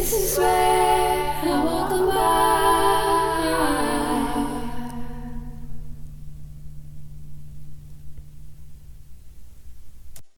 This is where